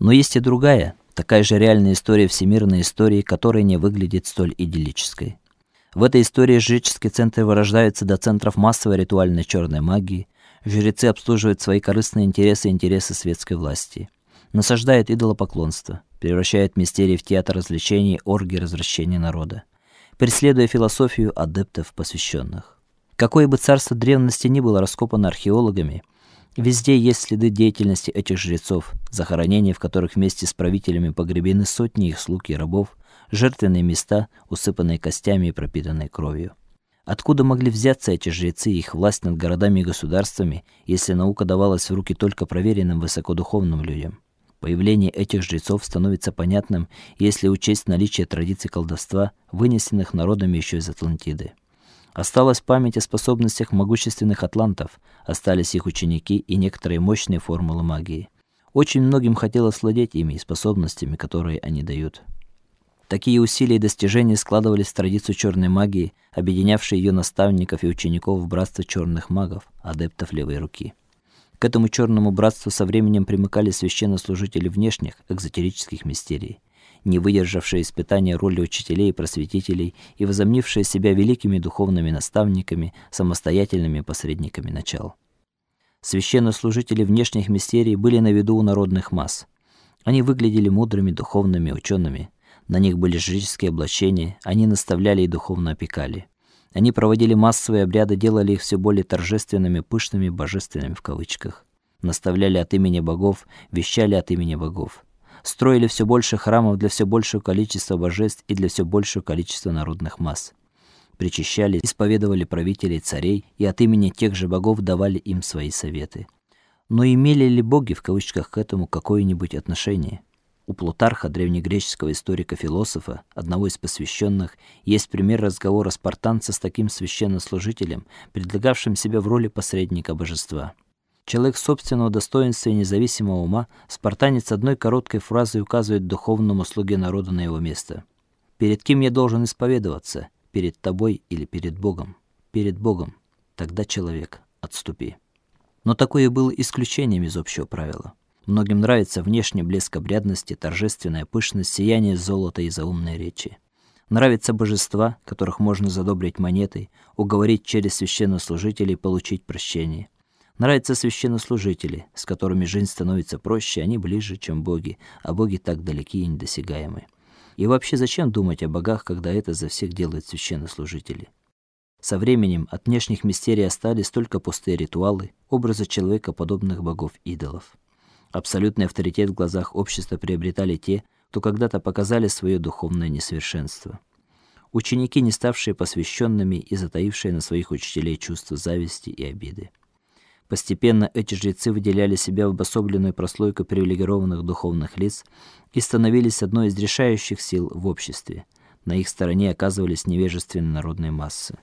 Но есть и другая, такая же реальная история всемирной истории, которая не выглядит столь идиллической. В этой истории жреческие центры вырождаются до центров массовой ритуальной черной магии, жрецы обслуживают свои корыстные интересы и интересы светской власти, насаждают идолопоклонство, превращают мистерии в театр развлечений, оргии развращения народа, преследуя философию адептов посвященных. Какое бы царство древности ни было раскопано археологами, везде есть следы деятельности этих жрецов, захоронения в которых вместе с правителями погребены сотни их слуг и рабов, жертвенные места, усыпанные костями и пропитанные кровью. Откуда могли взяться эти жрецы и их власть над городами и государствами, если наука давалась в руки только проверенным высокодуховным людям? Появление этих жрецов становится понятным, если учесть наличие традиций колдовства, вынесенных народами еще из Атлантиды. Осталась память о способностях могущественных атлантов, остались их ученики и некоторые мощные формулы магии. Очень многим хотелось владеть ими и способностями, которые они дают. Такие усилия и достижения складывались в традицию черной магии, объединявшей ее наставников и учеников в братство черных магов, адептов левой руки. К этому черному братству со временем примыкали священнослужители внешних экзотерических мистерий, не выдержавшие испытания роли учителей и просветителей и возомнившие себя великими духовными наставниками, самостоятельными посредниками начал. Священнослужители внешних мистерий были на виду у народных масс. Они выглядели мудрыми духовными учеными, на них были жреческие облачения, они наставляли и духовно опекали. Они проводили массовые обряды, делали их все более торжественными, пышными, божественными в кавычках. Наставляли от имени богов, вещали от имени богов. Строили все больше храмов для все большего количества божеств и для все большего количества народных масс. Причащали, исповедовали правителей, царей и от имени тех же богов давали им свои советы. Но имели ли боги в кавычках к этому какое-нибудь отношение? У Плутарха, древнегреческого историка-философа, одного из посвященных, есть пример разговора спартанца с таким священнослужителем, предлагавшим себя в роли посредника божества. Человек собственного достоинства и независимого ума, спартанец одной короткой фразой указывает духовному слуге народа на его место. Перед кем я должен исповедоваться? Перед тобой или перед Богом? Перед Богом. Тогда человек, отступи. Но такое было исключением из общего правила. Многим нравится внешний блеск обрядности, торжественная пышность, сияние золота и заумные речи. Нравятся божества, которых можно задобрить монетой, уговорить через священнослужителей получить прощение. Нравятся священнослужители, с которыми жизнь становится проще, они ближе, чем боги, а боги так далеки и недосягаемы. И вообще зачем думать о богах, когда это за всех делают священнослужители? Со временем от внешних мистерий остались только пустые ритуалы, образы человека подобных богов-идолов. Абсолютный авторитет в глазах общества приобретали те, кто когда-то показали свое духовное несовершенство. Ученики, не ставшие посвященными и затаившие на своих учителей чувство зависти и обиды. Постепенно эти жрецы выделяли себя в обособленную прослойку привилегированных духовных лиц и становились одной из решающих сил в обществе. На их стороне оказывались невежественные народные массы.